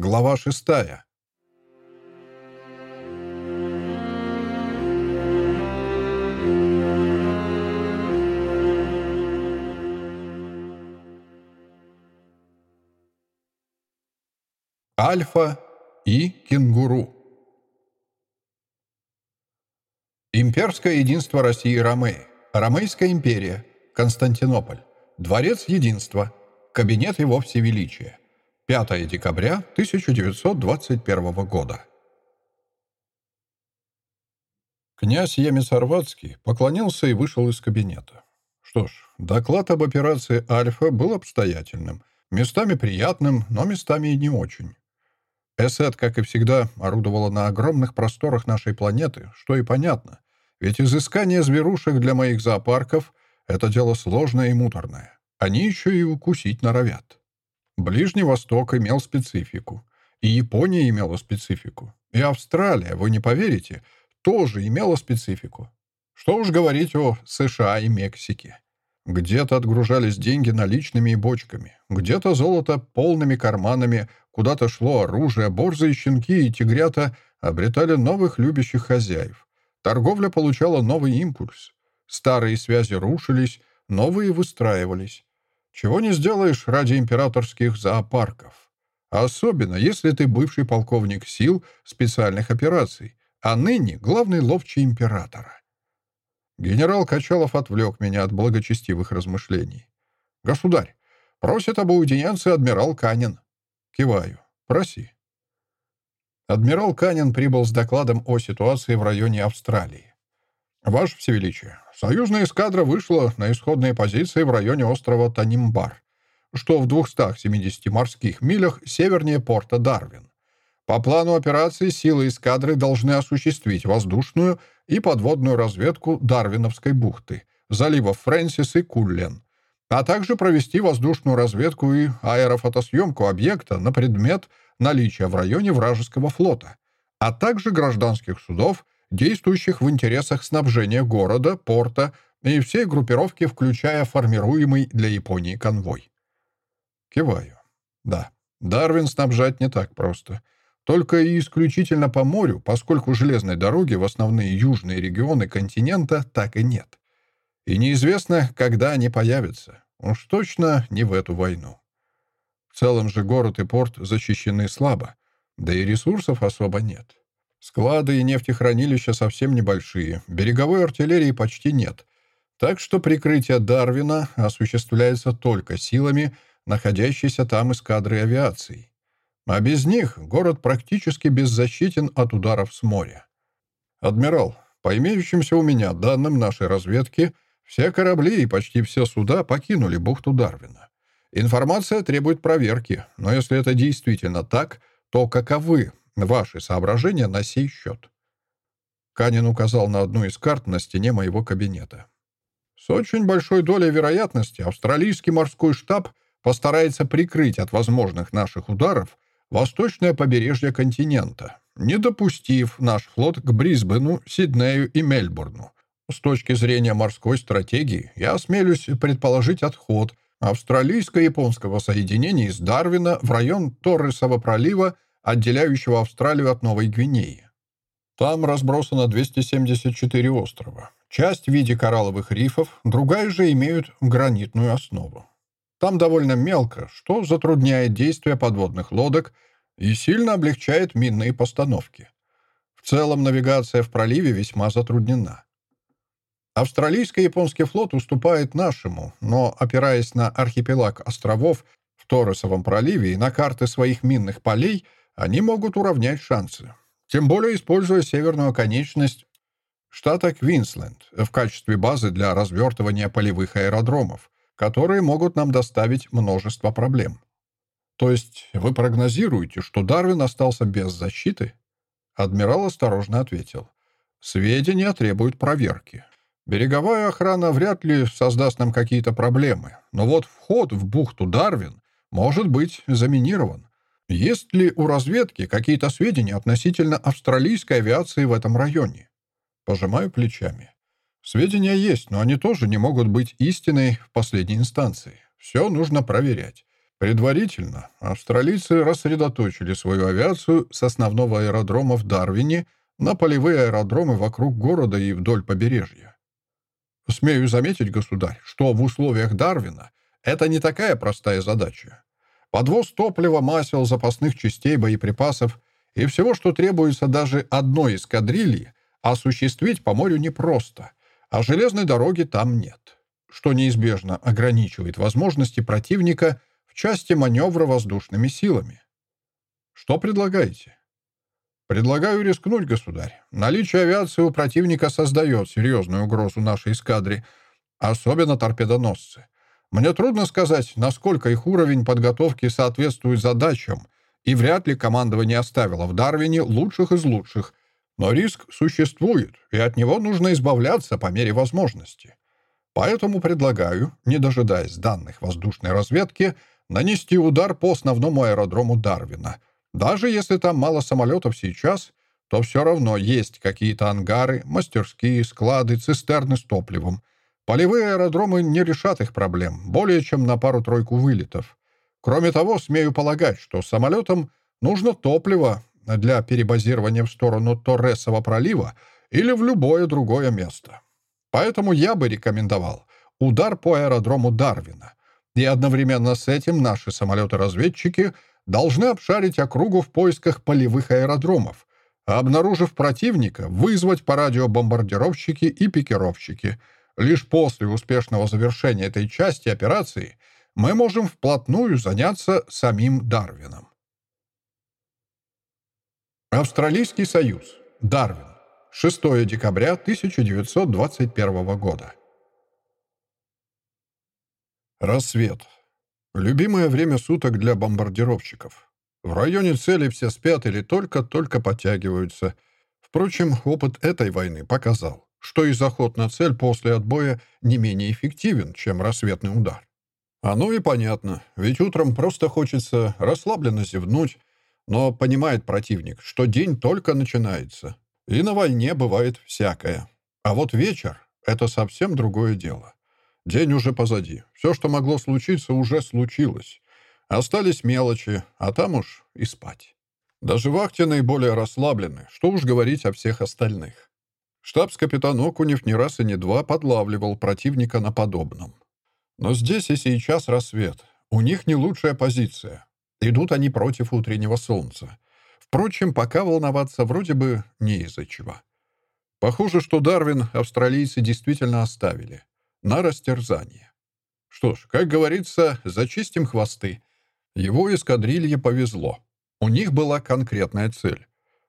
Глава шестая. Альфа и кенгуру. Имперское единство России и Ромеи. Ромейская империя. Константинополь. Дворец единства. Кабинет его всевеличия. 5 декабря 1921 года. Князь Емец-Орватский поклонился и вышел из кабинета. Что ж, доклад об операции «Альфа» был обстоятельным, местами приятным, но местами и не очень. Эсет, как и всегда, орудовала на огромных просторах нашей планеты, что и понятно, ведь изыскание зверушек для моих зоопарков — это дело сложное и муторное. Они еще и укусить норовят. Ближний Восток имел специфику. И Япония имела специфику. И Австралия, вы не поверите, тоже имела специфику. Что уж говорить о США и Мексике. Где-то отгружались деньги наличными и бочками, где-то золото полными карманами, куда-то шло оружие, борзые щенки и тигрята обретали новых любящих хозяев. Торговля получала новый импульс. Старые связи рушились, новые выстраивались. Чего не сделаешь ради императорских зоопарков. Особенно, если ты бывший полковник сил специальных операций, а ныне главный ловчий императора. Генерал Качалов отвлек меня от благочестивых размышлений. «Государь, просит об аудиенции адмирал Канин». Киваю. «Проси». Адмирал Канин прибыл с докладом о ситуации в районе Австралии. «Ваше Всевеличие, союзная эскадра вышла на исходные позиции в районе острова Танимбар, что в 270 морских милях севернее порта Дарвин. По плану операции силы эскадры должны осуществить воздушную и подводную разведку Дарвиновской бухты, заливов Фрэнсис и Куллен, а также провести воздушную разведку и аэрофотосъемку объекта на предмет наличия в районе вражеского флота, а также гражданских судов действующих в интересах снабжения города, порта и всей группировки, включая формируемый для Японии конвой. Киваю. Да, Дарвин снабжать не так просто. Только и исключительно по морю, поскольку железной дороги в основные южные регионы континента так и нет. И неизвестно, когда они появятся. Уж точно не в эту войну. В целом же город и порт защищены слабо, да и ресурсов особо нет. Склады и нефтехранилища совсем небольшие, береговой артиллерии почти нет. Так что прикрытие Дарвина осуществляется только силами, находящейся там эскадры авиации. А без них город практически беззащитен от ударов с моря. «Адмирал, по имеющимся у меня данным нашей разведки, все корабли и почти все суда покинули бухту Дарвина. Информация требует проверки, но если это действительно так, то каковы Ваши соображения на сей счет. Канин указал на одну из карт на стене моего кабинета. С очень большой долей вероятности австралийский морской штаб постарается прикрыть от возможных наших ударов восточное побережье континента, не допустив наш флот к Брисбену, Сиднею и Мельбурну. С точки зрения морской стратегии, я осмелюсь предположить отход австралийско-японского соединения из Дарвина в район Торресова пролива отделяющего Австралию от Новой Гвинеи. Там разбросано 274 острова. Часть в виде коралловых рифов, другая же имеют гранитную основу. Там довольно мелко, что затрудняет действия подводных лодок и сильно облегчает минные постановки. В целом навигация в проливе весьма затруднена. Австралийско-японский флот уступает нашему, но, опираясь на архипелаг островов в Торресовом проливе и на карты своих минных полей – они могут уравнять шансы. Тем более используя северную конечность штата Квинсленд в качестве базы для развертывания полевых аэродромов, которые могут нам доставить множество проблем. То есть вы прогнозируете, что Дарвин остался без защиты? Адмирал осторожно ответил. Сведения требуют проверки. Береговая охрана вряд ли создаст нам какие-то проблемы, но вот вход в бухту Дарвин может быть заминирован. Есть ли у разведки какие-то сведения относительно австралийской авиации в этом районе? Пожимаю плечами. Сведения есть, но они тоже не могут быть истиной в последней инстанции. Все нужно проверять. Предварительно австралийцы рассредоточили свою авиацию с основного аэродрома в Дарвине на полевые аэродромы вокруг города и вдоль побережья. Смею заметить, государь, что в условиях Дарвина это не такая простая задача. Подвоз топлива, масел, запасных частей, боеприпасов и всего, что требуется даже одной эскадрильи, осуществить по морю непросто, а железной дороги там нет, что неизбежно ограничивает возможности противника в части маневра воздушными силами. Что предлагаете? Предлагаю рискнуть, государь. Наличие авиации у противника создает серьезную угрозу нашей эскадре, особенно торпедоносцы. Мне трудно сказать, насколько их уровень подготовки соответствует задачам, и вряд ли командование оставило в Дарвине лучших из лучших, но риск существует, и от него нужно избавляться по мере возможности. Поэтому предлагаю, не дожидаясь данных воздушной разведки, нанести удар по основному аэродрому Дарвина. Даже если там мало самолетов сейчас, то все равно есть какие-то ангары, мастерские, склады, цистерны с топливом. Полевые аэродромы не решат их проблем, более чем на пару-тройку вылетов. Кроме того, смею полагать, что самолетам нужно топливо для перебазирования в сторону Торресова пролива или в любое другое место. Поэтому я бы рекомендовал удар по аэродрому Дарвина. И одновременно с этим наши самолеты-разведчики должны обшарить округу в поисках полевых аэродромов, а обнаружив противника, вызвать по радио бомбардировщики и пикировщики. Лишь после успешного завершения этой части операции мы можем вплотную заняться самим Дарвином. Австралийский союз. Дарвин. 6 декабря 1921 года. Рассвет. Любимое время суток для бомбардировщиков. В районе цели все спят или только-только подтягиваются. Впрочем, опыт этой войны показал, что и заход на цель после отбоя не менее эффективен, чем рассветный удар. Оно и понятно, ведь утром просто хочется расслабленно зевнуть, но понимает противник, что день только начинается. И на войне бывает всякое. А вот вечер — это совсем другое дело. День уже позади. Все, что могло случиться, уже случилось. Остались мелочи, а там уж и спать. Даже вахте наиболее расслаблены, что уж говорить о всех остальных. Штабс-капитан Окунев не раз и не два подлавливал противника на подобном. Но здесь и сейчас рассвет. У них не лучшая позиция. Идут они против утреннего солнца. Впрочем, пока волноваться вроде бы не из-за чего. Похоже, что Дарвин австралийцы действительно оставили. На растерзание. Что ж, как говорится, зачистим хвосты. Его эскадрилье повезло. У них была конкретная цель.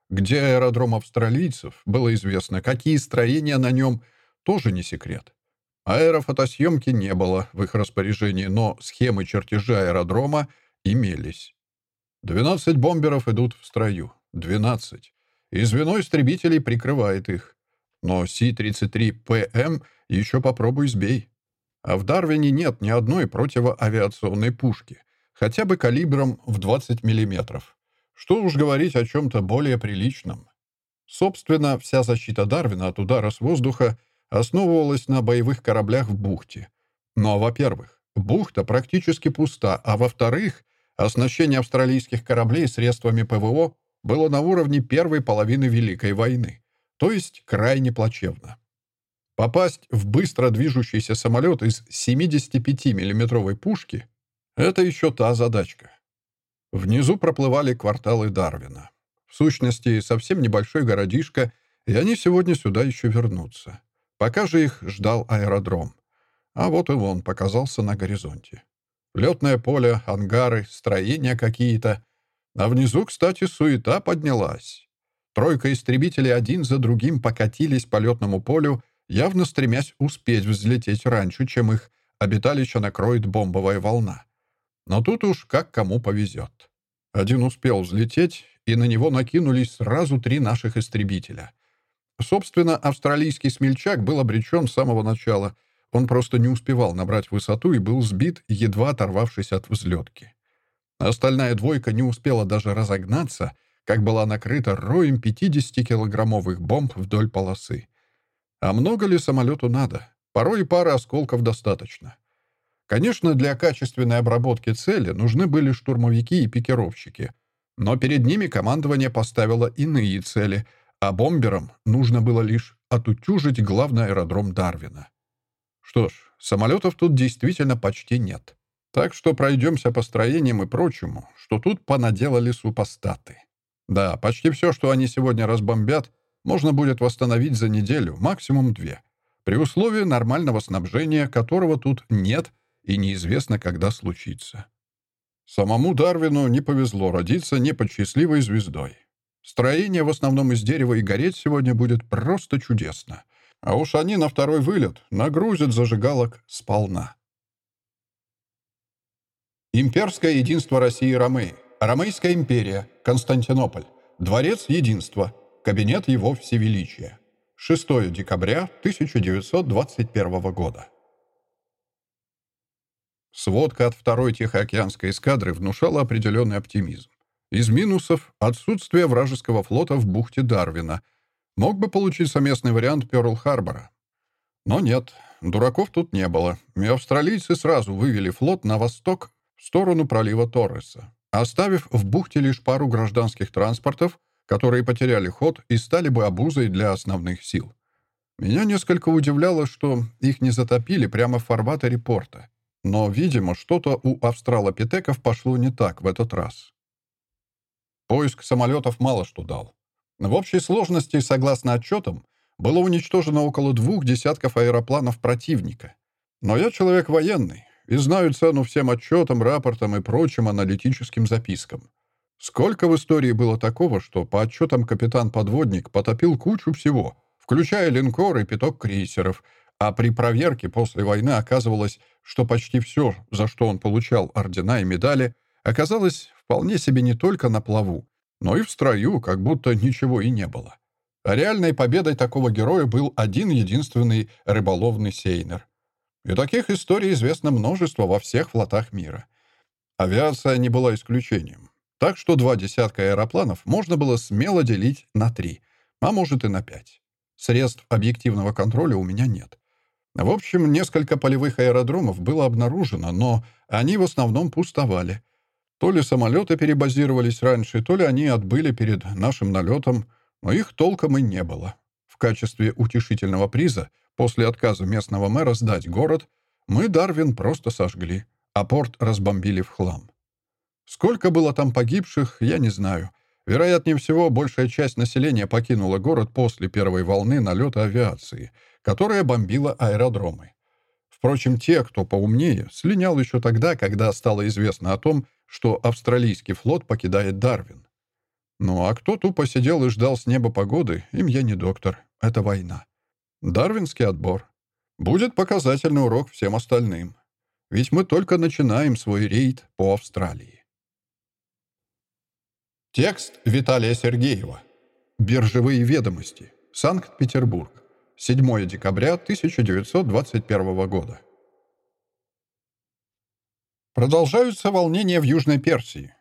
Где аэродром австралийцев, было известно, какие строения на нем, тоже не секрет. Аэрофотосъемки не было в их распоряжении, но схемы чертежа аэродрома имелись. 12 бомберов идут в строю. 12. И звено истребителей прикрывает их. Но Си-33ПМ еще попробуй сбей. А в Дарвине нет ни одной противоавиационной пушки, хотя бы калибром в 20 мм. Что уж говорить о чем-то более приличном. Собственно, вся защита Дарвина от удара с воздуха основывалась на боевых кораблях в бухте. Но, во-первых, бухта практически пуста, а во-вторых, Оснащение австралийских кораблей средствами ПВО было на уровне первой половины Великой войны, то есть крайне плачевно. Попасть в быстро движущийся самолет из 75 миллиметровой пушки — это еще та задачка. Внизу проплывали кварталы Дарвина. В сущности, совсем небольшой городишко, и они сегодня сюда еще вернутся. Пока же их ждал аэродром. А вот и он показался на горизонте. Летное поле, ангары, строения какие-то. А внизу, кстати, суета поднялась. Тройка истребителей один за другим покатились по летному полю, явно стремясь успеть взлететь раньше, чем их обиталище накроет бомбовая волна. Но тут уж как кому повезет. Один успел взлететь, и на него накинулись сразу три наших истребителя. Собственно, австралийский смельчак был обречен с самого начала — он просто не успевал набрать высоту и был сбит, едва оторвавшись от взлетки. Остальная двойка не успела даже разогнаться, как была накрыта роем 50-килограммовых бомб вдоль полосы. А много ли самолету надо? Порой и пары осколков достаточно. Конечно, для качественной обработки цели нужны были штурмовики и пикировщики. Но перед ними командование поставило иные цели, а бомберам нужно было лишь отутюжить главный аэродром Дарвина. Что ж, самолетов тут действительно почти нет. Так что пройдемся по строениям и прочему, что тут понаделали супостаты. Да, почти все, что они сегодня разбомбят, можно будет восстановить за неделю, максимум две, при условии нормального снабжения, которого тут нет и неизвестно, когда случится. Самому Дарвину не повезло родиться не под счастливой звездой. Строение в основном из дерева и гореть сегодня будет просто чудесно. А уж они на второй вылет нагрузят зажигалок сполна. Имперское единство России и Ромеи. Ромейская империя. Константинополь. Дворец единства. Кабинет его всевеличия. 6 декабря 1921 года. Сводка от второй Тихоокеанской эскадры внушала определенный оптимизм. Из минусов — отсутствие вражеского флота в бухте Дарвина. Мог бы получиться местный вариант Пёрл-Харбора. Но нет, дураков тут не было, и австралийцы сразу вывели флот на восток в сторону пролива Торреса, оставив в бухте лишь пару гражданских транспортов, которые потеряли ход и стали бы обузой для основных сил. Меня несколько удивляло, что их не затопили прямо в фарватере порта. Но, видимо, что-то у австралопитеков пошло не так в этот раз. Поиск самолетов мало что дал. В общей сложности, согласно отчетам, было уничтожено около двух десятков аэропланов противника. Но я человек военный, и знаю цену всем отчетам, рапортам и прочим аналитическим запискам. Сколько в истории было такого, что по отчетам капитан-подводник потопил кучу всего, включая линкоры и пяток крейсеров, а при проверке после войны оказывалось, что почти все, за что он получал ордена и медали, оказалось вполне себе не только на плаву, но и в строю, как будто ничего и не было. А реальной победой такого героя был один единственный рыболовный сейнер. И таких историй известно множество во всех флотах мира. Авиация не была исключением. Так что два десятка аэропланов можно было смело делить на три, а может и на пять. Средств объективного контроля у меня нет. В общем, несколько полевых аэродромов было обнаружено, но они в основном пустовали. То ли самолеты перебазировались раньше, то ли они отбыли перед нашим налетом, но их толком и не было. В качестве утешительного приза После отказа местного мэра сдать город, мы Дарвин просто сожгли, а порт разбомбили в хлам. Сколько было там погибших, я не знаю. Вероятнее всего, большая часть населения покинула город после первой волны налета авиации, которая бомбила аэродромы. Впрочем, те, кто поумнее, слинял еще тогда, когда стало известно о том, что австралийский флот покидает Дарвин. Ну а кто тупо сидел и ждал с неба погоды, им я не доктор. Это война. Дарвинский отбор. Будет показательный урок всем остальным. Ведь мы только начинаем свой рейд по Австралии. Текст Виталия Сергеева. Биржевые ведомости. Санкт-Петербург. 7 декабря 1921 года. Продолжаются волнения в Южной Персии.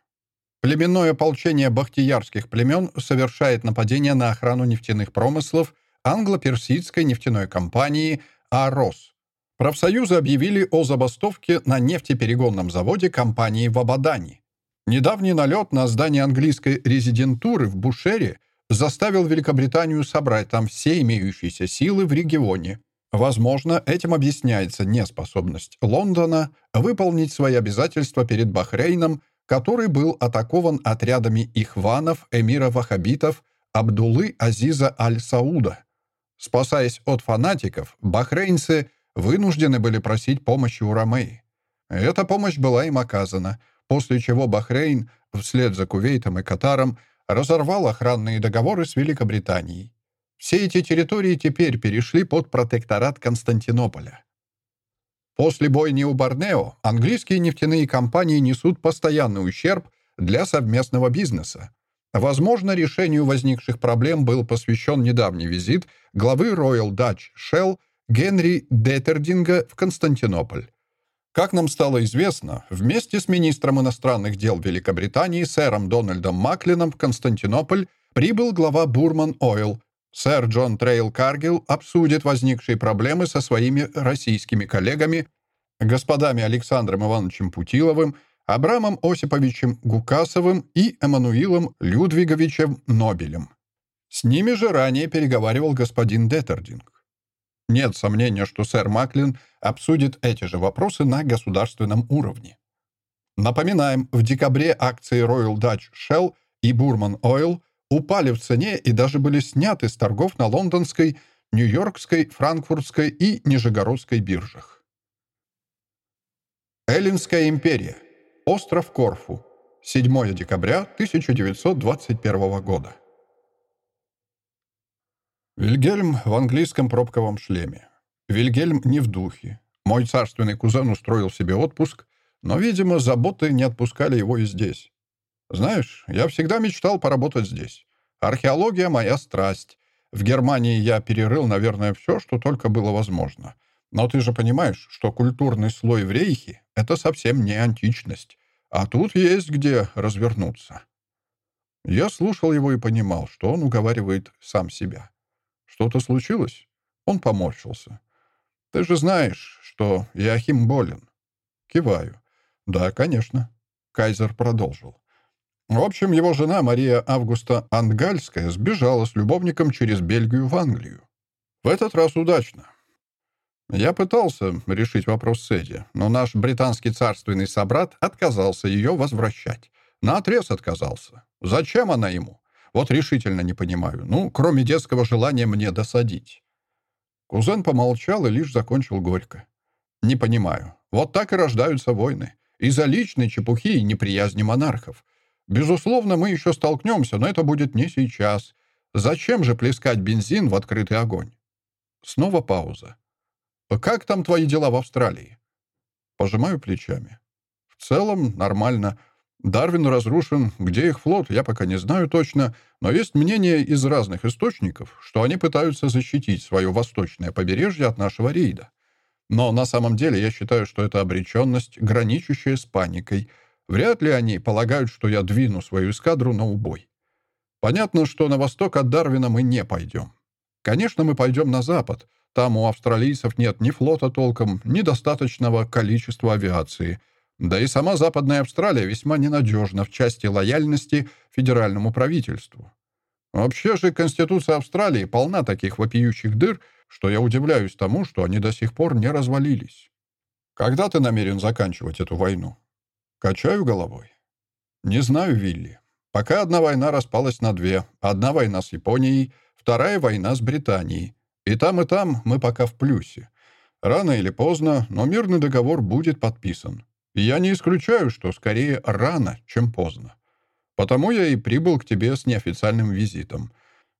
Племенное ополчение бахтиярских племен совершает нападение на охрану нефтяных промыслов англо-персидской нефтяной компании «Арос». Профсоюзы объявили о забастовке на нефтеперегонном заводе компании в Абадане. Недавний налет на здание английской резидентуры в Бушере заставил Великобританию собрать там все имеющиеся силы в регионе. Возможно, этим объясняется неспособность Лондона выполнить свои обязательства перед Бахрейном, который был атакован отрядами ихванов, эмира-вахабитов Абдулы Азиза Аль-Сауда. Спасаясь от фанатиков, бахрейнцы вынуждены были просить помощи у Ромеи. Эта помощь была им оказана, после чего Бахрейн, вслед за Кувейтом и Катаром, разорвал охранные договоры с Великобританией. Все эти территории теперь перешли под протекторат Константинополя. После бойни у Борнео английские нефтяные компании несут постоянный ущерб для совместного бизнеса. Возможно, решению возникших проблем был посвящен недавний визит главы Royal Dutch Shell Генри Деттердинга в Константинополь. Как нам стало известно, вместе с министром иностранных дел Великобритании сэром Дональдом Маклином в Константинополь прибыл глава Burmah Oil. Сэр Джон Трейл Каргилл обсудит возникшие проблемы со своими российскими коллегами господами Александром Ивановичем Путиловым, Абрамом Осиповичем Гукасовым и Эммануилом Людвиговичем Нобелем. С ними же ранее переговаривал господин Деттердинг. Нет сомнения, что сэр Маклин обсудит эти же вопросы на государственном уровне. Напоминаем, в декабре акции Royal Dutch Shell и Burman Oil упали в цене и даже были сняты с торгов на лондонской, нью-йоркской, франкфуртской и нижегородской биржах. Эллинская империя. Остров Корфу. 7 декабря 1921 года. Вильгельм в английском пробковом шлеме. Вильгельм не в духе. Мой царственный кузен устроил себе отпуск, но, видимо, заботы не отпускали его и здесь. Знаешь, я всегда мечтал поработать здесь. Археология — моя страсть. В Германии я перерыл, наверное, все, что только было возможно. Но ты же понимаешь, что культурный слой в рейхе — это совсем не античность. А тут есть где развернуться. Я слушал его и понимал, что он уговаривает сам себя. Что-то случилось? Он поморщился. Ты же знаешь, что Яхим болен. Киваю. «Да, конечно». Кайзер продолжил. В общем, его жена Мария Августа Ангальская сбежала с любовником через Бельгию в Англию. В этот раз удачно. Я пытался решить вопрос с Эдди, но наш британский царственный собрат отказался ее возвращать. Наотрез отказался. Зачем она ему? Вот решительно не понимаю. Ну, кроме детского желания мне досадить. Кузен помолчал и лишь закончил горько. Не понимаю. Вот так и рождаются войны из-за личной чепухи и неприязни монархов. Безусловно, мы еще столкнемся, но это будет не сейчас. Зачем же плескать бензин в открытый огонь? Снова пауза. «Как там твои дела в Австралии?» Пожимаю плечами. «В целом, нормально. Дарвин разрушен. Где их флот, я пока не знаю точно, но есть мнение из разных источников, что они пытаются защитить свое восточное побережье от нашего рейда. Но на самом деле я считаю, что это обреченность, граничащая с паникой. Вряд ли они полагают, что я двину свою эскадру на убой. Понятно, что на восток от Дарвина мы не пойдем. Конечно, мы пойдем на запад. Там у австралийцев нет ни флота толком, ни достаточного количества авиации. Да и сама Западная Австралия весьма ненадежна в части лояльности федеральному правительству. Вообще же Конституция Австралии полна таких вопиющих дыр, что я удивляюсь тому, что они до сих пор не развалились. Когда ты намерен заканчивать эту войну? Качаю головой. Не знаю, Вилли. Пока одна война распалась на две. Одна война с Японией, вторая война с Британией. И там, и там мы пока в плюсе. Рано или поздно, но мирный договор будет подписан. Я не исключаю, что скорее рано, чем поздно. Потому я и прибыл к тебе с неофициальным визитом.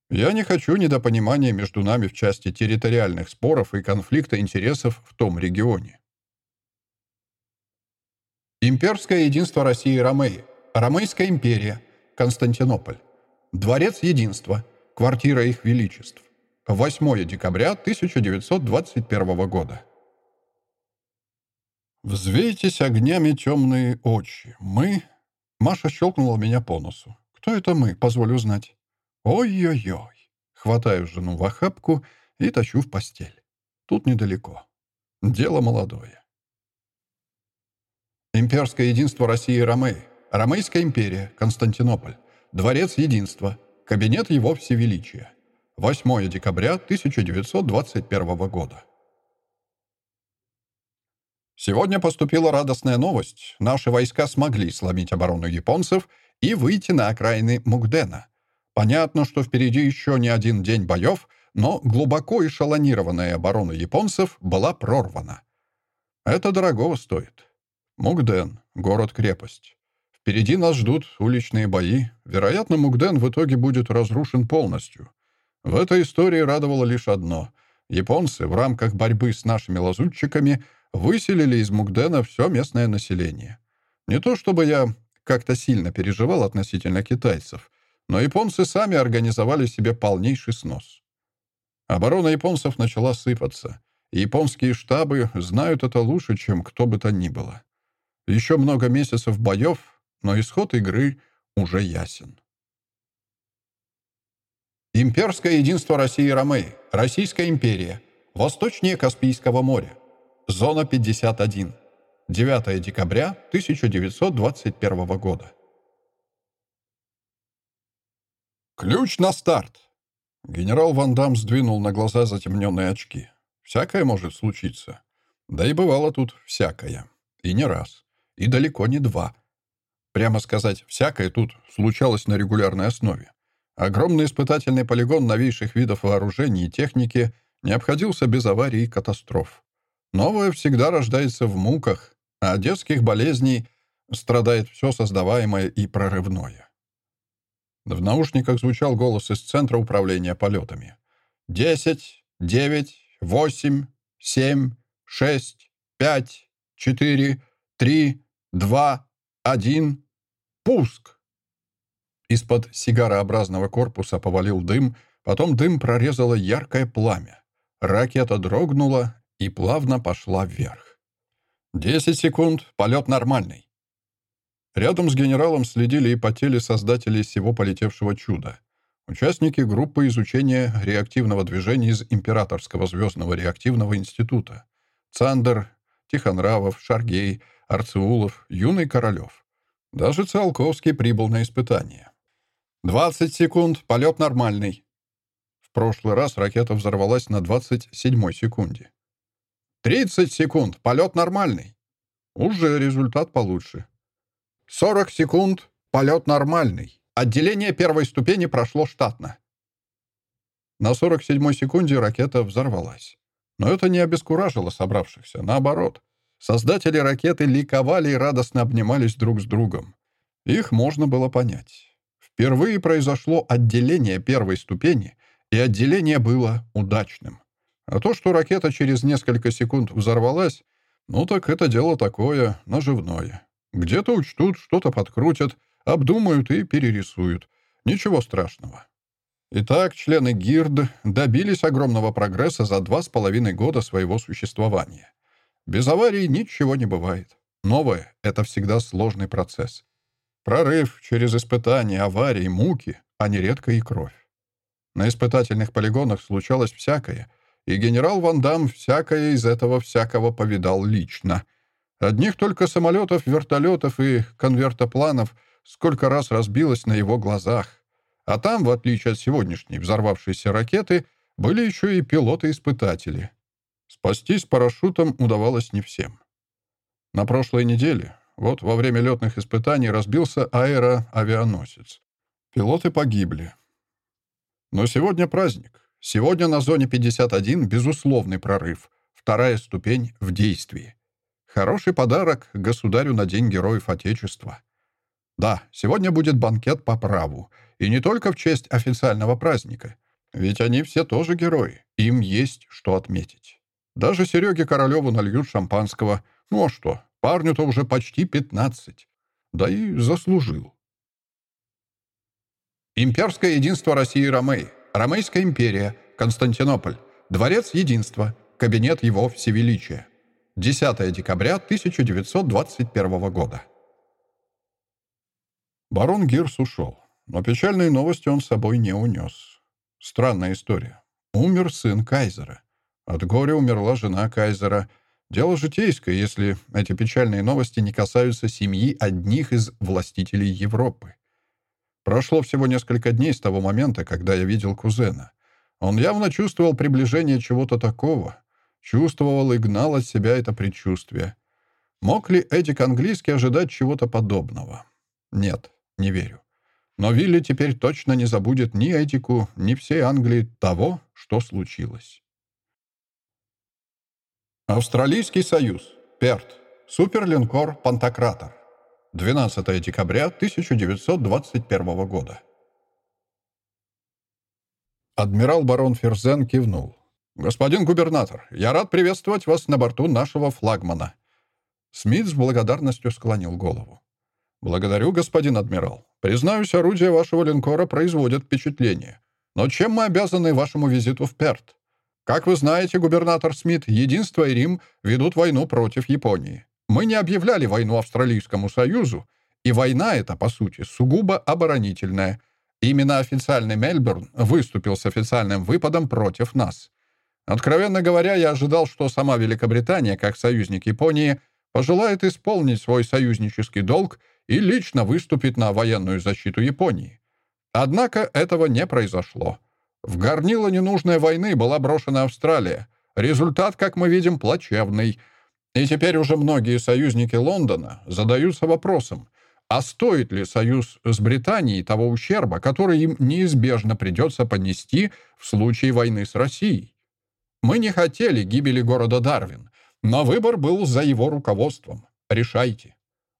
Я не хочу недопонимания между нами в части территориальных споров и конфликта интересов в том регионе. Имперское единство России и Ромеи. Ромейская империя. Константинополь. Дворец единства. Квартира их величеств. 8 декабря 1921 года. «Взвейтесь огнями темные очи. Мы...» Маша щелкнула меня по носу. «Кто это мы? Позволю узнать». Ой-ой-ой. Хватаю жену в охапку и тащу в постель. Тут недалеко. Дело молодое. Имперское единство России и Ромеи. Ромейская империя. Константинополь. Дворец единства. Кабинет его всевеличия. 8 декабря 1921 года. Сегодня поступила радостная новость. Наши войска смогли сломить оборону японцев и выйти на окраины Мугдена. Понятно, что впереди еще не один день боев, но глубоко эшелонированная оборона японцев была прорвана. Это дорогого стоит. Мугден — город-крепость. Впереди нас ждут уличные бои. Вероятно, Мугден в итоге будет разрушен полностью. В этой истории радовало лишь одно. Японцы в рамках борьбы с нашими лазутчиками выселили из Мугдена все местное население. Не то чтобы я как-то сильно переживал относительно китайцев — но японцы сами организовали себе полнейший снос. Оборона японцев начала сыпаться, японские штабы знают это лучше, чем кто бы то ни было. Еще много месяцев боев, но исход игры уже ясен. Имперское единство России и Ромеи. Российская империя. Восточнее Каспийского моря. Зона 51. 9 декабря 1921 года. «Ключ на старт!» Генерал Ван Дам сдвинул на глаза затемненные очки. «Всякое может случиться. Да и бывало тут всякое. И не раз. И далеко не два. Прямо сказать, всякое тут случалось на регулярной основе. Огромный испытательный полигон новейших видов вооружений и техники не обходился без аварий и катастроф. Новое всегда рождается в муках, а от детских болезней страдает все создаваемое и прорывное. В наушниках звучал голос из Центра управления полетами. «Десять, девять, восемь, семь, шесть, пять, четыре, три, два, один. Пуск!» Из-под сигарообразного корпуса повалил дым, потом дым прорезало яркое пламя. Ракета дрогнула и плавно пошла вверх. «Десять секунд, полет нормальный. Рядом с генералом следили и потели создатели всего полетевшего чуда. Участники группы изучения реактивного движения из Императорского звездного реактивного института. Цандер, Тихонравов, Шаргей, Арцеулов, Юный Королев. Даже Циолковский прибыл на испытание. «20 секунд, полет нормальный». В прошлый раз ракета взорвалась на 27 секунде. «30 секунд, полет нормальный». Уже результат получше. 40 секунд, полет нормальный. Отделение первой ступени прошло штатно. На 47-й секунде ракета взорвалась. Но это не обескуражило собравшихся. Наоборот, создатели ракеты ликовали и радостно обнимались друг с другом. Их можно было понять. Впервые произошло отделение первой ступени, и отделение было удачным. А то, что ракета через несколько секунд взорвалась, ну так это дело такое, наживное. Где-то учтут, что-то подкрутят, обдумают и перерисуют. Ничего страшного. Итак, члены ГИРД добились огромного прогресса за два с половиной года своего существования. Без аварий ничего не бывает. Новое — это всегда сложный процесс. Прорыв через испытания, аварии, муки, а нередко и кровь. На испытательных полигонах случалось всякое, и генерал Ван Дам всякое из этого всякого повидал лично — Одних только самолетов, вертолетов и конвертопланов сколько раз разбилось на его глазах. А там, в отличие от сегодняшней взорвавшейся ракеты, были еще и пилоты-испытатели. Спастись парашютом удавалось не всем. На прошлой неделе, вот во время летных испытаний, разбился аэроавианосец. Пилоты погибли. Но сегодня праздник. Сегодня на зоне 51 безусловный прорыв. Вторая ступень в действии. Хороший подарок государю на День Героев Отечества. Да, сегодня будет банкет по праву. И не только в честь официального праздника. Ведь они все тоже герои. Им есть что отметить. Даже Сереге Королеву нальют шампанского. Ну а что, парню-то уже почти 15. Да и заслужил. Имперское единство России и Ромей. Ромейская империя. Константинополь. Дворец единства. Кабинет его всевеличия. 10 декабря 1921 года. Барон Гирс ушел, но печальные новости он с собой не унес. Странная история. Умер сын Кайзера. От горя умерла жена Кайзера. Дело житейское, если эти печальные новости не касаются семьи одних из властителей Европы. Прошло всего несколько дней с того момента, когда я видел кузена. Он явно чувствовал приближение чего-то такого, Чувствовал и гнал от себя это предчувствие. Мог ли Эдик английский ожидать чего-то подобного? Нет, не верю. Но Вилли теперь точно не забудет ни Эдику, ни всей Англии того, что случилось. Австралийский союз. Перт. Суперлинкор «Пантократор». 12 декабря 1921 года. Адмирал барон Ферзен кивнул. «Господин губернатор, я рад приветствовать вас на борту нашего флагмана». Смит с благодарностью склонил голову. «Благодарю, господин адмирал. Признаюсь, орудия вашего линкора производят впечатление. Но чем мы обязаны вашему визиту в Перт? Как вы знаете, губернатор Смит, Единство и Рим ведут войну против Японии. Мы не объявляли войну Австралийскому Союзу, и война эта, по сути, сугубо оборонительная. Именно официальный Мельбурн выступил с официальным выпадом против нас. Откровенно говоря, я ожидал, что сама Великобритания, как союзник Японии, пожелает исполнить свой союзнический долг и лично выступит на военную защиту Японии. Однако этого не произошло. В горнило ненужной войны была брошена Австралия. Результат, как мы видим, плачевный. И теперь уже многие союзники Лондона задаются вопросом, а стоит ли союз с Британией того ущерба, который им неизбежно придется понести в случае войны с Россией? Мы не хотели гибели города Дарвин, но выбор был за его руководством. Решайте.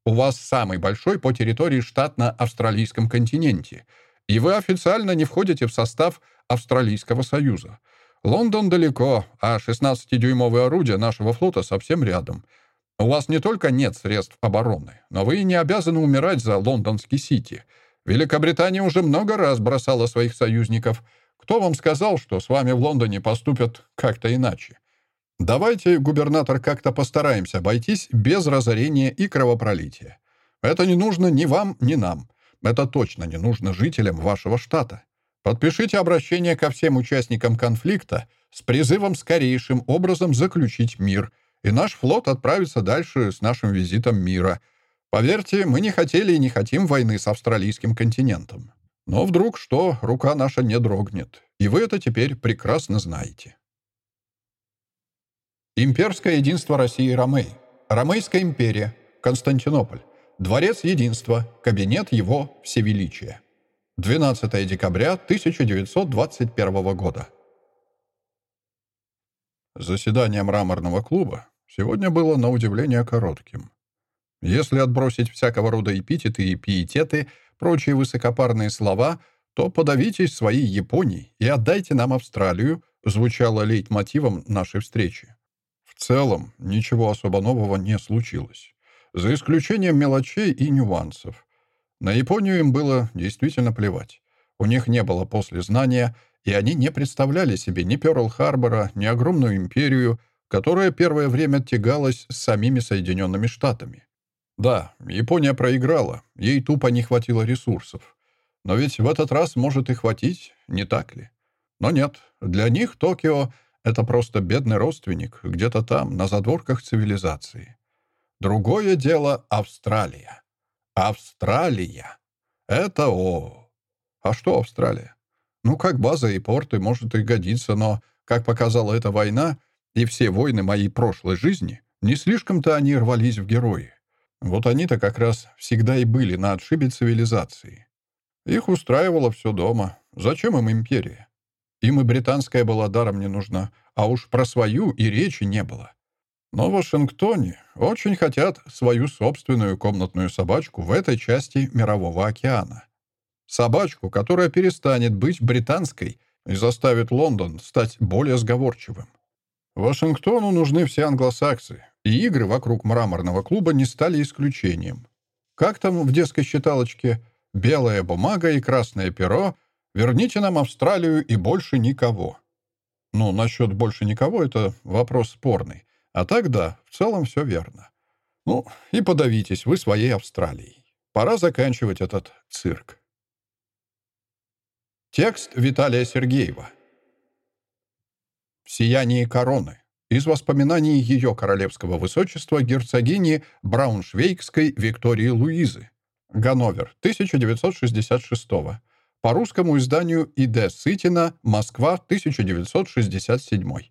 У вас самый большой по территории штат на австралийском континенте, и вы официально не входите в состав Австралийского союза. Лондон далеко, а 16-дюймовые орудия нашего флота совсем рядом — у вас не только нет средств обороны, но вы и не обязаны умирать за лондонский Сити. Великобритания уже много раз бросала своих союзников. Кто вам сказал, что с вами в Лондоне поступят как-то иначе? Давайте, губернатор, как-то постараемся обойтись без разорения и кровопролития. Это не нужно ни вам, ни нам. Это точно не нужно жителям вашего штата. Подпишите обращение ко всем участникам конфликта с призывом скорейшим образом заключить мир – и наш флот отправится дальше с нашим визитом мира. Поверьте, мы не хотели и не хотим войны с австралийским континентом. Но вдруг что, рука наша не дрогнет. И вы это теперь прекрасно знаете. Имперское единство России и Ромей. Ромейская империя. Константинополь. Дворец единства. Кабинет его всевеличия. 12 декабря 1921 года. Заседание мраморного клуба сегодня было на удивление коротким. Если отбросить всякого рода эпитеты и пиететы, прочие высокопарные слова, то подавитесь своей Японией и отдайте нам Австралию, звучало лейтмотивом нашей встречи. В целом, ничего особо нового не случилось. За исключением мелочей и нюансов. На Японию им было действительно плевать. У них не было послезнания, и они не представляли себе ни Пёрл-Харбора, ни огромную империю, которая первое время тягалась с самими Соединенными Штатами. Да, Япония проиграла, ей тупо не хватило ресурсов. Но ведь в этот раз может и хватить, не так ли? Но нет, для них Токио — это просто бедный родственник, где-то там, на задворках цивилизации. Другое дело — Австралия. Австралия. Это о. А что Австралия? Ну, как база и порты, может и годится, но, как показала эта война, и все войны моей прошлой жизни, не слишком-то они рвались в герои. Вот они-то как раз всегда и были на отшибе цивилизации. Их устраивало все дома. Зачем им империя? Им и британская была даром не нужна, а уж про свою и речи не было. Но в Вашингтоне очень хотят свою собственную комнатную собачку в этой части Мирового океана. Собачку, которая перестанет быть британской и заставит Лондон стать более сговорчивым. Вашингтону нужны все англосаксы, и игры вокруг мраморного клуба не стали исключением. Как там в детской считалочке «белая бумага и красное перо», «верните нам Австралию и больше никого». Ну, насчет «больше никого» — это вопрос спорный. А так да, в целом все верно. Ну, и подавитесь вы своей Австралией. Пора заканчивать этот цирк. Текст Виталия Сергеева. В сиянии короны. Из воспоминаний ее королевского высочества герцогини Брауншвейгской Виктории Луизы. Ганновер, 1966 По русскому изданию И.Д. Сытина, Москва, 1967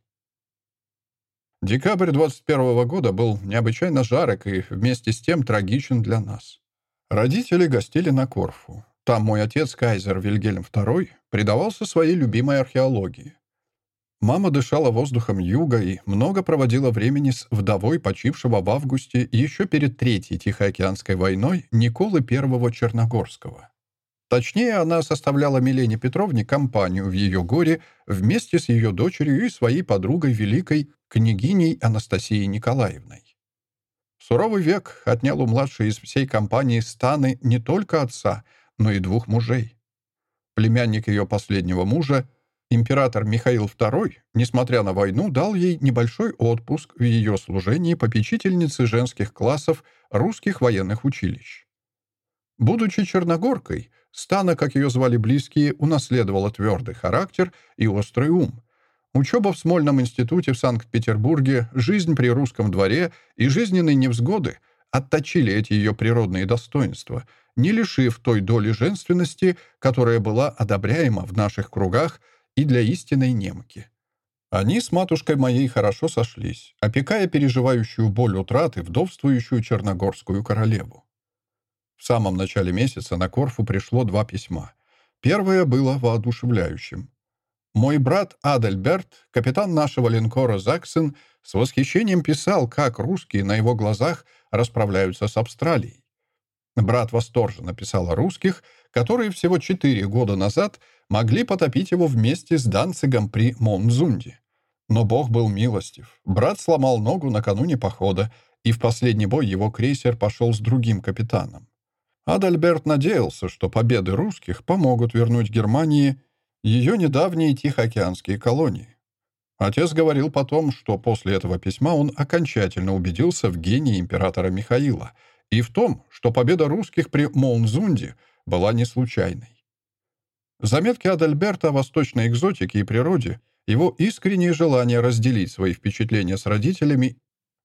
Декабрь 21 года был необычайно жарок и вместе с тем трагичен для нас. Родители гостили на Корфу. Там мой отец, кайзер Вильгельм II, предавался своей любимой археологии. Мама дышала воздухом юга и много проводила времени с вдовой почившего в августе еще перед Третьей Тихоокеанской войной Николы I Черногорского. Точнее, она составляла Милене Петровне компанию в ее горе вместе с ее дочерью и своей подругой великой княгиней Анастасией Николаевной. Суровый век отнял у младшей из всей компании станы не только отца — но и двух мужей. Племянник ее последнего мужа, император Михаил II, несмотря на войну, дал ей небольшой отпуск в ее служении попечительницы женских классов русских военных училищ. Будучи черногоркой, Стана, как ее звали близкие, унаследовала твердый характер и острый ум. Учеба в Смольном институте в Санкт-Петербурге, жизнь при русском дворе и жизненные невзгоды отточили эти ее природные достоинства, не лишив той доли женственности, которая была одобряема в наших кругах и для истинной немки. Они с матушкой моей хорошо сошлись, опекая переживающую боль утраты вдовствующую черногорскую королеву. В самом начале месяца на Корфу пришло два письма. Первое было воодушевляющим. Мой брат Адельберт, капитан нашего линкора «Заксен», с восхищением писал, как русские на его глазах расправляются с Австралией. Брат восторженно писал о русских, которые всего четыре года назад могли потопить его вместе с Данцигом при Монзунде. Но Бог был милостив. Брат сломал ногу накануне похода, и в последний бой его крейсер пошел с другим капитаном. Адальберт надеялся, что победы русских помогут вернуть Германии ее недавние Тихоокеанские колонии. Отец говорил потом, что после этого письма он окончательно убедился в гении императора Михаила и в том, что победа русских при Моунзунде была не случайной. Заметки Адальберта о восточной экзотике и природе, его искреннее желание разделить свои впечатления с родителями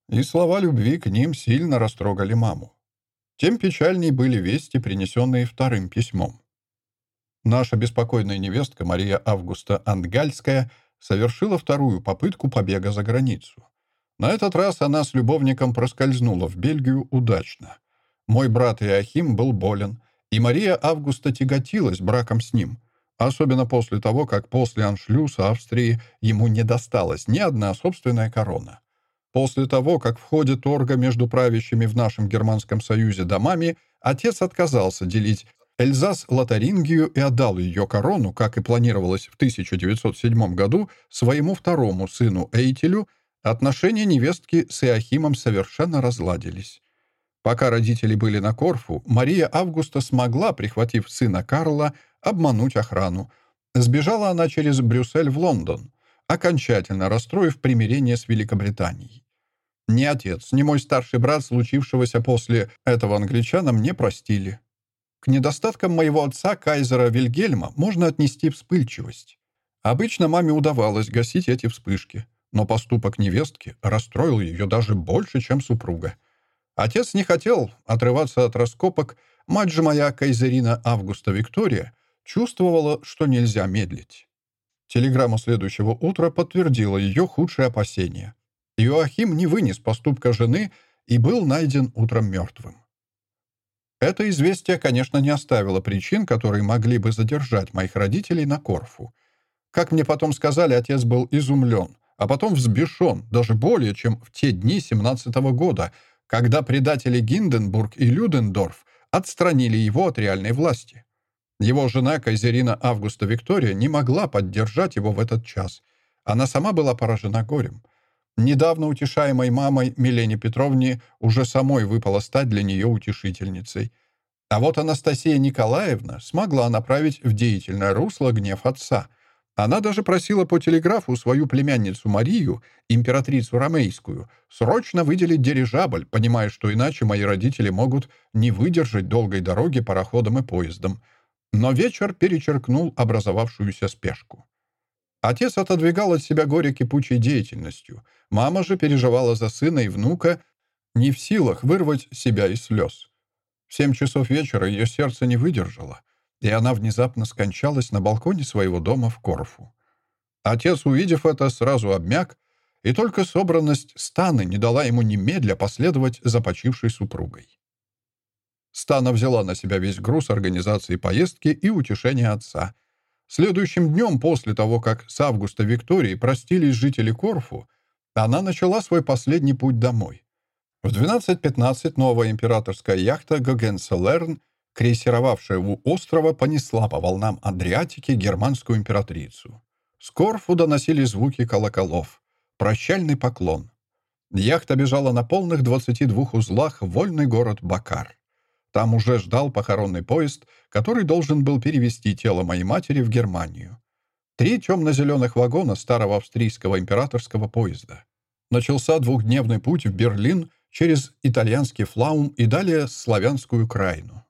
и слова любви к ним сильно растрогали маму. Тем печальней были вести, принесенные вторым письмом. Наша беспокойная невестка Мария Августа Ангальская совершила вторую попытку побега за границу. На этот раз она с любовником проскользнула в Бельгию удачно. Мой брат Иохим был болен, и Мария Августа тяготилась браком с ним, особенно после того, как после аншлюса Австрии ему не досталась ни одна собственная корона. После того, как в ходе торга между правящими в нашем Германском Союзе домами отец отказался делить Эльзас-Лотарингию и отдал ее корону, как и планировалось в 1907 году, своему второму сыну Эйтелю, отношения невестки с Иохимом совершенно разладились. Пока родители были на Корфу, Мария Августа смогла, прихватив сына Карла, обмануть охрану. Сбежала она через Брюссель в Лондон, окончательно расстроив примирение с Великобританией. Ни отец, ни мой старший брат, случившегося после этого англичанам, не простили. К недостаткам моего отца, кайзера Вильгельма, можно отнести вспыльчивость. Обычно маме удавалось гасить эти вспышки, но поступок невестки расстроил ее даже больше, чем супруга. Отец не хотел отрываться от раскопок, мать же моя, кайзерина Августа Виктория, чувствовала, что нельзя медлить. Телеграмма следующего утра подтвердила ее худшие опасения. Иоахим не вынес поступка жены и был найден утром мертвым. Это известие, конечно, не оставило причин, которые могли бы задержать моих родителей на Корфу. Как мне потом сказали, отец был изумлен, а потом взбешен, даже более, чем в те дни 17 -го года, когда предатели Гинденбург и Людендорф отстранили его от реальной власти. Его жена, кайзерина Августа Виктория, не могла поддержать его в этот час. Она сама была поражена горем. Недавно утешаемой мамой Милене Петровне уже самой выпало стать для нее утешительницей. А вот Анастасия Николаевна смогла направить в деятельное русло гнев отца. Она даже просила по телеграфу свою племянницу Марию, императрицу Ромейскую, срочно выделить дирижабль, понимая, что иначе мои родители могут не выдержать долгой дороги пароходом и поездом. Но вечер перечеркнул образовавшуюся спешку. Отец отодвигал от себя горе кипучей деятельностью. Мама же переживала за сына и внука, не в силах вырвать себя из слез. В семь часов вечера ее сердце не выдержало, и она внезапно скончалась на балконе своего дома в Корфу. Отец, увидев это, сразу обмяк, и только собранность Станы не дала ему немедля последовать за почившей супругой. Стана взяла на себя весь груз организации поездки и утешения отца — Следующим днем после того, как с Августа Виктории простились жители Корфу, она начала свой последний путь домой. В 12.15 новая императорская яхта «Гогенселерн», крейсеровавшая у острова, понесла по волнам Адриатики германскую императрицу. С Корфу доносили звуки колоколов. Прощальный поклон. Яхта бежала на полных 22 узлах в вольный город Бакар. Там уже ждал похоронный поезд, который должен был перевести тело моей матери в Германию. Три темно-зеленых вагона старого австрийского императорского поезда. Начался двухдневный путь в Берлин через итальянский Флаум и далее славянскую Крайну.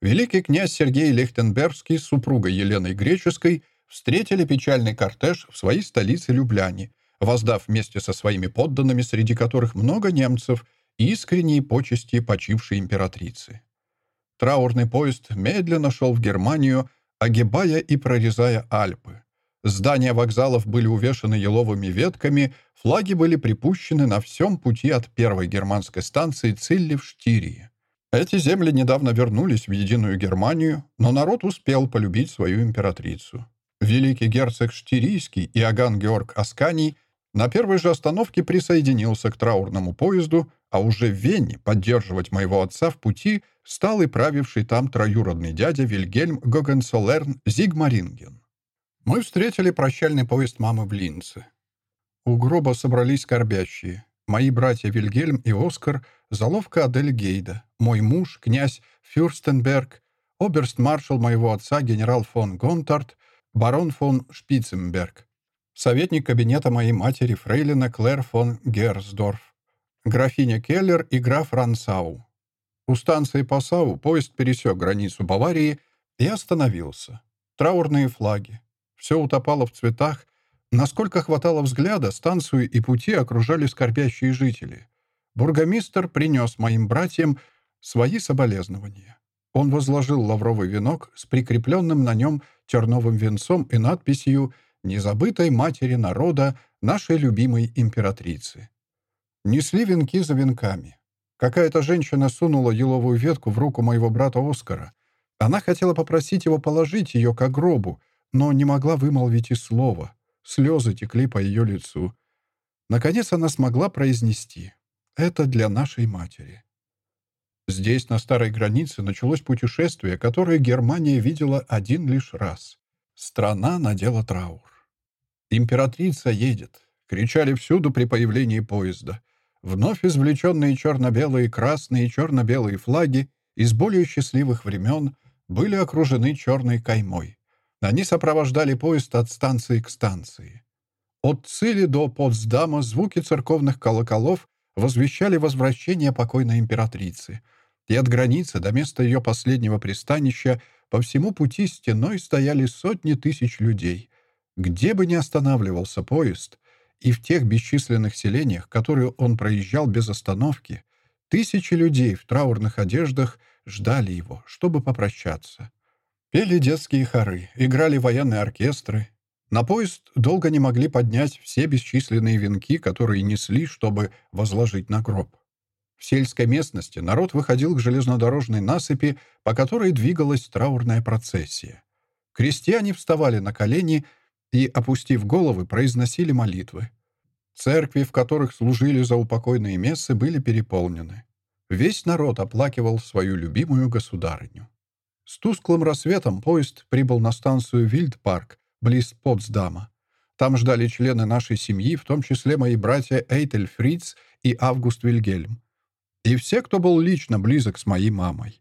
Великий князь Сергей Лехтенбергский с супругой Еленой Греческой встретили печальный кортеж в своей столице Любляне, воздав вместе со своими подданными, среди которых много немцев, искренние почести почившей императрицы. Траурный поезд медленно шел в Германию, огибая и прорезая Альпы. Здания вокзалов были увешаны еловыми ветками, флаги были припущены на всем пути от первой германской станции Цилли в Штирии. Эти земли недавно вернулись в единую Германию, но народ успел полюбить свою императрицу. Великий герцог Штирийский Иоганн Георг Асканий на первой же остановке присоединился к траурному поезду, а уже в Вене поддерживать моего отца в пути стал и правивший там троюродный дядя Вильгельм Гогенсолерн Зигмаринген. Мы встретили прощальный поезд мамы в Линце. У гроба собрались скорбящие. Мои братья Вильгельм и Оскар, заловка Адель Гейда, мой муж, князь Фюрстенберг, оберст-маршал моего отца, генерал фон Гонтарт, барон фон Шпиценберг, советник кабинета моей матери фрейлина Клэр фон Герсдорф, графиня Келлер и граф Рансау. У станции Пасау поезд пересек границу Баварии и остановился. Траурные флаги. Все утопало в цветах. Насколько хватало взгляда, станцию и пути окружали скорбящие жители. Бургомистр принес моим братьям свои соболезнования. Он возложил лавровый венок с прикрепленным на нем терновым венцом и надписью «Незабытой матери народа, нашей любимой императрицы». Несли венки за венками. Какая-то женщина сунула еловую ветку в руку моего брата Оскара. Она хотела попросить его положить ее к гробу, но не могла вымолвить и слова. Слезы текли по ее лицу. Наконец она смогла произнести «Это для нашей матери». Здесь, на старой границе, началось путешествие, которое Германия видела один лишь раз. Страна надела траур. «Императрица едет!» — кричали всюду при появлении поезда. Вновь извлеченные черно-белые, красные и черно-белые флаги из более счастливых времен были окружены черной каймой. Они сопровождали поезд от станции к станции. От Цили до Потсдама звуки церковных колоколов возвещали возвращение покойной императрицы — и от границы до места ее последнего пристанища по всему пути стеной стояли сотни тысяч людей. Где бы ни останавливался поезд, и в тех бесчисленных селениях, которые он проезжал без остановки, тысячи людей в траурных одеждах ждали его, чтобы попрощаться. Пели детские хоры, играли военные оркестры. На поезд долго не могли поднять все бесчисленные венки, которые несли, чтобы возложить на гроб. В сельской местности народ выходил к железнодорожной насыпи, по которой двигалась траурная процессия. Крестьяне вставали на колени и, опустив головы, произносили молитвы. Церкви, в которых служили за упокойные мессы, были переполнены. Весь народ оплакивал свою любимую государыню. С тусклым рассветом поезд прибыл на станцию Вильдпарк, близ Потсдама. Там ждали члены нашей семьи, в том числе мои братья Эйтель Фриц и Август Вильгельм и все, кто был лично близок с моей мамой.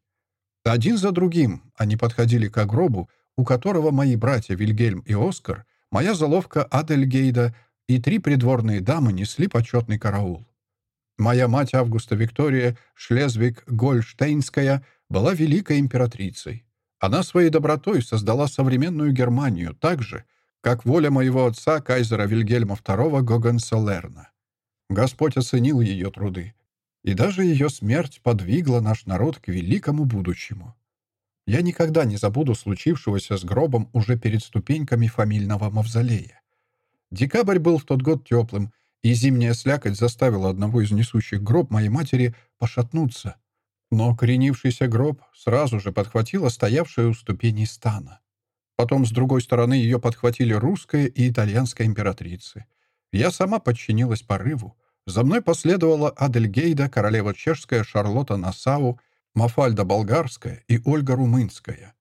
Один за другим они подходили к гробу, у которого мои братья Вильгельм и Оскар, моя заловка Адельгейда и три придворные дамы несли почетный караул. Моя мать Августа Виктория Шлезвиг-Гольштейнская была великой императрицей. Она своей добротой создала современную Германию так же, как воля моего отца, кайзера Вильгельма II Гогенсолерна. Господь оценил ее труды, и даже ее смерть подвигла наш народ к великому будущему. Я никогда не забуду случившегося с гробом уже перед ступеньками фамильного мавзолея. Декабрь был в тот год теплым, и зимняя слякоть заставила одного из несущих гроб моей матери пошатнуться. Но коренившийся гроб сразу же подхватила стоявшая у ступеней стана. Потом с другой стороны ее подхватили русская и итальянская императрицы. Я сама подчинилась порыву. За мной последовала Адельгейда, королева чешская, Шарлотта Насау, Мафальда Болгарская и Ольга Румынская.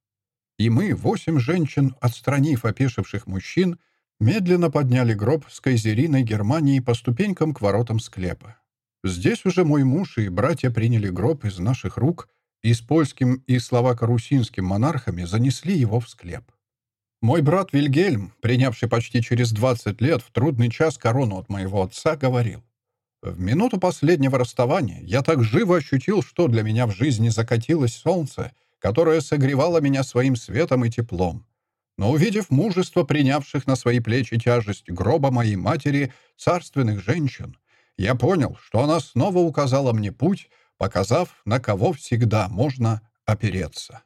И мы, восемь женщин, отстранив опешивших мужчин, медленно подняли гроб с кайзериной Германии по ступенькам к воротам склепа. Здесь уже мой муж и братья приняли гроб из наших рук и с польским и словако-русинским монархами занесли его в склеп. Мой брат Вильгельм, принявший почти через 20 лет в трудный час корону от моего отца, говорил, в минуту последнего расставания я так живо ощутил, что для меня в жизни закатилось солнце, которое согревало меня своим светом и теплом. Но увидев мужество принявших на свои плечи тяжесть гроба моей матери, царственных женщин, я понял, что она снова указала мне путь, показав, на кого всегда можно опереться.